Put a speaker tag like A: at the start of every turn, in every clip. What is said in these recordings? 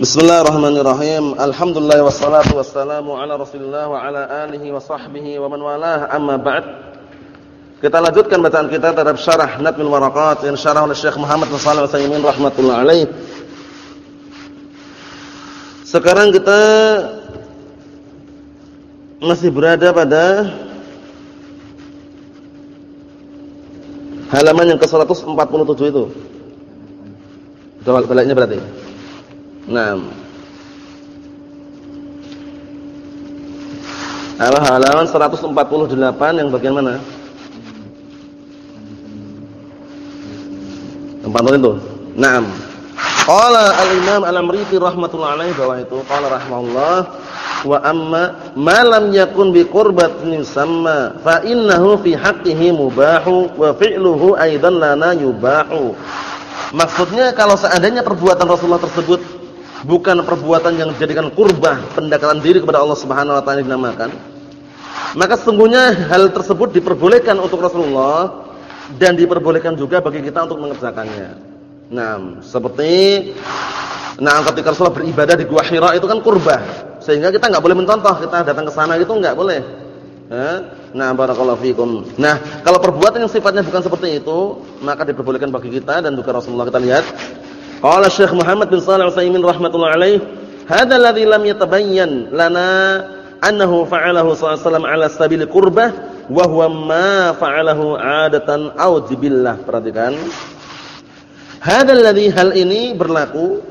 A: Bismillahirrahmanirrahim. Alhamdulillah wassalatu wassalamu ala Rasulillah wa ala alihi wa sahbihi wa man walah. Amma ba'd. Kita lanjutkan bacaan kita terhadap syarah Nadmul Waraqat yang syarah oleh Syekh Muhammad bin Shalih Al-Utsaimin alaih. Sekarang kita masih berada pada halaman yang ke-147 itu. Coba baliknya berarti. Nah. Halaman 148 yang bagian mana? Tempat itu. Naam. Qala al-Imam Al-Amriti rahmatullah alaihi bahwa itu qala rahimahullah wa amma ma lam yakun bi qurbatin samma fa innahu fi haqqihi mubahu wa fi'luhu aidan lana yubahu. Maksudnya kalau seandainya perbuatan Rasulullah tersebut bukan perbuatan yang dijadikan kurbah pendekatan diri kepada Allah Subhanahu wa taala dinamakan. Maka sesungguhnya hal tersebut diperbolehkan untuk Rasulullah dan diperbolehkan juga bagi kita untuk mengerjakannya. Nah seperti nah ketika Rasulullah beribadah di Gua Hira itu kan kurbah sehingga kita enggak boleh mencontoh kita datang ke sana itu enggak boleh. Nah, barakallahu fikum. Nah, kalau perbuatan yang sifatnya bukan seperti itu, maka diperbolehkan bagi kita dan juga Rasulullah. Kita lihat Qala Syekh Muhammad bin Shalih Al-Utsaimin rahimatullah alaih, "Hadza alladhi lam yatabayyan lana annahu fa'alahu sallallahu alaihi wasallam ala sabil qurbah wa huwa ma fa'alahu 'adatan aw jibillah." Perhatikan. Hadza alladhi hal ini berlaku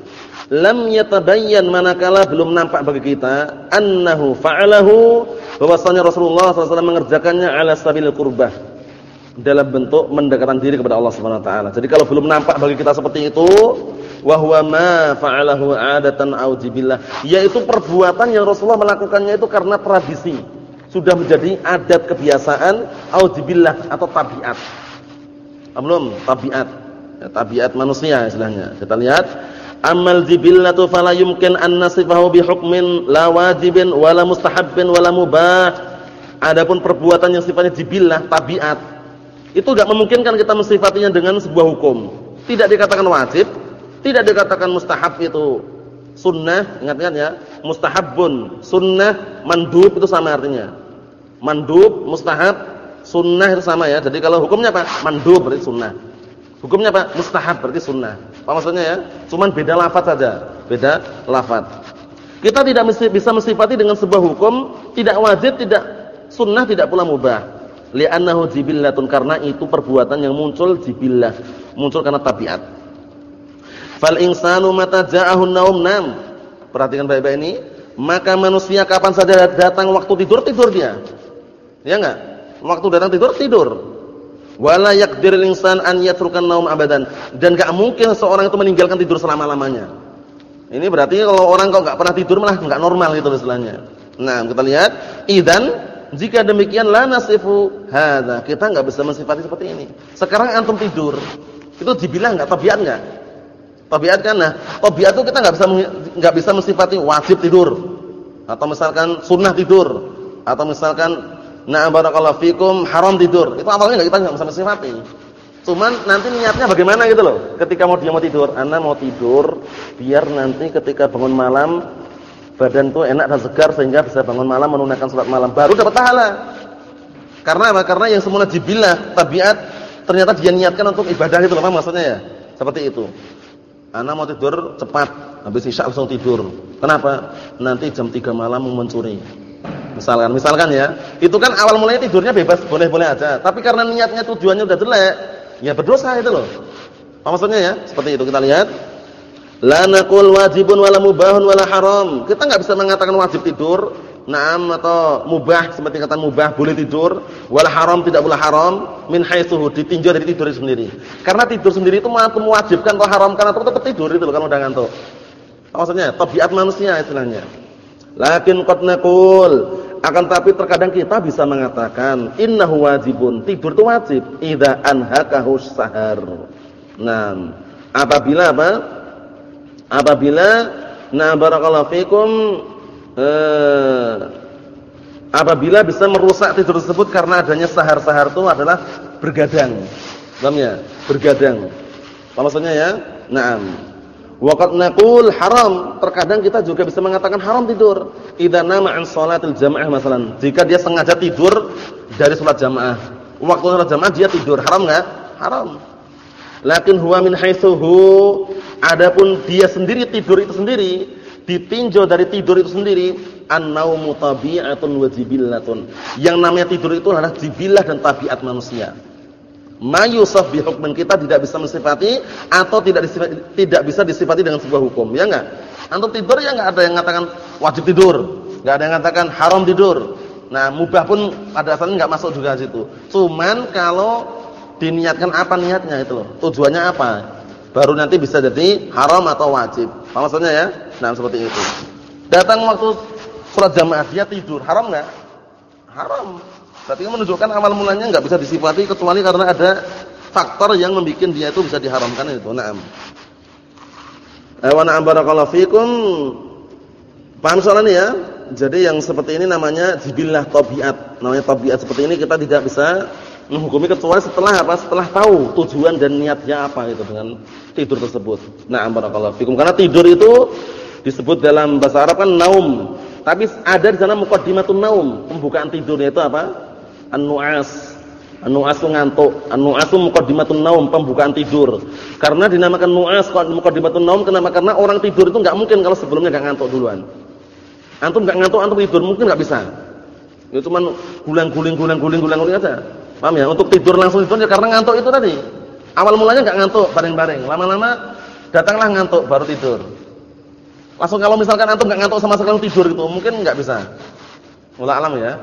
A: lam yatabayyan manakala belum nampak bagi kita annahu fa'alahu bahwasanya Rasulullah SAW mengerjakannya ala sabil qurbah dalam bentuk mendekatkan diri kepada Allah Subhanahu wa taala. Jadi kalau belum nampak bagi kita seperti itu, wa huwa ma fa'alahu 'adatan aw jibillah. Yaitu perbuatan yang Rasulullah melakukannya itu karena tradisi. Sudah menjadi adat kebiasaan aw jibillah atau tabiat. Belum? Tabiat. Ya, tabiat manusia istilahnya. Kita lihat amal jibillatu fala yumkin an nasifahu bi hukmin la wajibin wala mustahabbin wala mubah. Adapun perbuatan yang sifatnya jibillah tabiat itu enggak memungkinkan kita mensifatinya dengan sebuah hukum. Tidak dikatakan wajib tidak dikatakan mustahab itu sunnah, ingat-ingat ya. Mustahabun, sunnah, mandub itu sama artinya. Mandub, mustahab, sunnah itu sama ya. Jadi kalau hukumnya apa? Mandub berarti sunnah. Hukumnya apa? Mustahab berarti sunnah. Apa maksudnya ya? Cuman beda lafaz saja. Beda lafaz. Kita tidak bisa mensifati dengan sebuah hukum tidak wajib, tidak sunnah, tidak pula mubah. Li'annahu jibillatun karena itu perbuatan yang muncul jibillah, muncul karena tabiat. Fal insanu mata ja'ahu naum nam. Perhatikan baik-baik ini. Maka manusia kapan saja datang waktu tidur tidur dia. Ya enggak? Waktu datang tidur tidur. Wala yaqdirul insan an yatrukan naum abadan. Dan enggak mungkin seorang itu meninggalkan tidur selama-lamanya. Ini berarti kalau orang kok enggak pernah tidur malah enggak normal gitu istilahnya. Nah, kita lihat idan jika demikian la nasifu hadza. Kita enggak bisa mensifati seperti ini. Sekarang antum tidur. Itu dibilang enggak tabiat enggak? Tabiat kan nah, tabiat itu kita nggak bisa nggak bisa mensifati wajib tidur atau misalkan sunnah tidur atau misalkan na barakallahu fikum haram tidur. Itu awalnya nggak kita nggak bisa mensifati. Cuman nanti niatnya bagaimana gitu loh. Ketika mau dia mau tidur, Anda mau tidur biar nanti ketika bangun malam badan tuh enak dan segar sehingga bisa bangun malam menunaikan salat malam baru dapat pahala. Karena apa? Karena yang semula jibillah, tabiat ternyata dia niatkan untuk ibadah gitu loh, maksudnya ya? Seperti itu. Anak mau tidur cepat, habis isya langsung tidur. Kenapa? Nanti jam 3 malam mau mencuri. Misalkan, misalkan ya, itu kan awal mulanya tidurnya bebas, boleh-boleh aja. Tapi karena niatnya tujuannya udah jelek, ya berdosa itu loh. Apa maksudnya ya? Seperti itu kita lihat. La wajibun wala mubahun wala haram. Kita enggak bisa mengatakan wajib tidur, Naam atau mubah seperti kata mubah boleh tidur, wal haram tidak boleh haram min haitsuhu ditinjau dari tidur sendiri. Karena tidur sendiri itu mewajibkan atau haramkan atau tetap tidur itu kalau udah ngantuk. Maksudnya tabiat manusia istilahnya. Lakin qad naqul akan tapi terkadang kita bisa mengatakan innahu wajibun. Tidur itu wajib idza anhakahu sahar. Nah, apabila apa? Apabila na barakallahu fikum eh, apabila bisa merusak tidur tersebut karena adanya sahar-sahar itu adalah bergadang. Paham ya? Bergadang. Apa maksudnya ya? Naam. Waqad naqul haram, terkadang kita juga bisa mengatakan haram tidur. Idza nama an salatil jamaah masalan. Jika dia sengaja tidur dari salat jamaah. Waktu salat jamaah dia tidur, haram enggak? Haram. Lakin huwa min haitsuhu adapun dia sendiri tidur itu sendiri, ditinjau dari tidur itu sendiri, an-naumu tabi'atun wa jibillatun. Yang namanya tidur itu adalah jibillah dan tabiat manusia. Mayusaf bihukmin kita tidak bisa mensifati atau tidak disifati, tidak bisa disifati dengan sebuah hukum ya enggak? Antum tidur ya enggak ada yang mengatakan wajib tidur enggak ada yang mengatakan haram tidur. Nah mubah pun pada asalnya enggak masuk juga situ. Cuman kalau diniatkan apa niatnya itu loh tujuannya apa? Baru nanti bisa jadi haram atau wajib. Apa maksudnya ya nah seperti itu datang waktu sholat jamaah dia tidur haram enggak haram Berarti menunjukkan awal mulanya enggak bisa disifati kecuali karena ada faktor yang membuat dia itu bisa diharamkan itu. Naam. Eh wa na'am barakallahu fikum. Paham soal ini ya? Jadi yang seperti ini namanya jibillah tabiat. Namanya tabiat seperti ini kita tidak bisa menghukumi kecuali setelah apa? Setelah tahu tujuan dan niatnya apa itu dengan tidur tersebut. Na'am barakallahu fikum. Karena tidur itu disebut dalam bahasa Arab kan naum. Tapi ada di sana muqaddimatun naum, pembukaan tidurnya itu apa? An-nu'as. An-nu'as ngantuk. An-nu'as naum, pembukaan tidur. Karena dinamakan nu'as muqaddimatun naum kenapa? Karena orang tidur itu enggak mungkin kalau sebelumnya enggak ngantuk duluan. Antum enggak ngantuk, antum tidur mungkin enggak bisa. Itu cuma guling-guling guling-guling guling-guling aja. Paham ya? Untuk tidur langsung tidur ya karena ngantuk itu tadi. Awal mulanya enggak ngantuk, bareng-bareng. Lama-lama datanglah ngantuk baru tidur. Langsung kalau misalkan antum enggak ngantuk sama sekali tidur itu mungkin enggak bisa. Mula alam ya.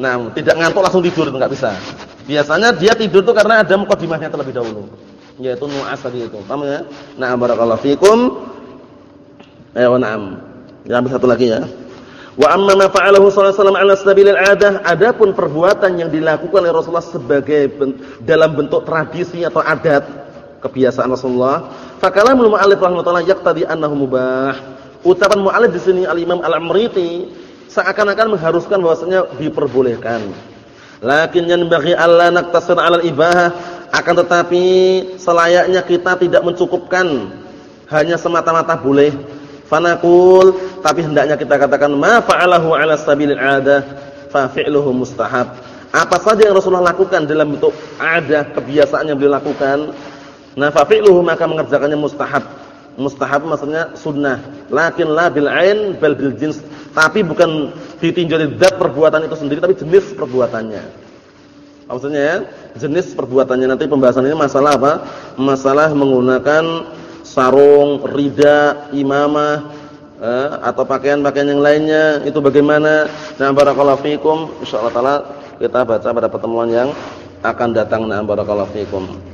A: Nah, tidak ngantuk langsung tidur itu enggak bisa. Biasanya dia tidur itu karena ada mukadimahnya terlebih dahulu. Yaitu nu'as tadi itu. Paham ya? Nah, barakallahu fikum. Ayo na'am. Yang satu lagi ya. Wa amma ma fa'alahu sallallahu alaihi wasallam 'ala 'adah, adapun perbuatan yang dilakukan oleh Rasulullah sebagai dalam bentuk tradisi atau adat kebiasaan Rasulullah, fakalamul mu'allif rahimahullah yaqtadi annahu mubah. Ucapan mu'allif di sini Al-Imam Al-Amriti seakan-akan mengharuskan bahwasanya diperbolehkan. Lakin yang bagi Allah naktasir 'alal ibahah akan tetapi selayaknya kita tidak mencukupkan hanya semata-mata boleh. Fanaqul tapi hendaknya kita katakan ma fa'alahu 'ala sabilil 'adah fa fi'luhu mustahab. Apa saja yang Rasulullah lakukan dalam bentuk ada kebiasaan yang beliau lakukan, nah fa fi'luhu maka mengerjakannya mustahab. Mustahab maksudnya sunnah. Lakin la bil ain bal bil jins tapi bukan ditinjau dari zat perbuatan itu sendiri tapi jenis perbuatannya. Maksudnya ya, jenis perbuatannya nanti pembahasan ini masalah apa? Masalah menggunakan sarung, rida, imamah eh, atau pakaian-pakaian yang lainnya itu bagaimana? Nah, barakallahu fikum. Insyaallah taala kita baca pada pertemuan yang akan datang. Nah, barakallahu fikum.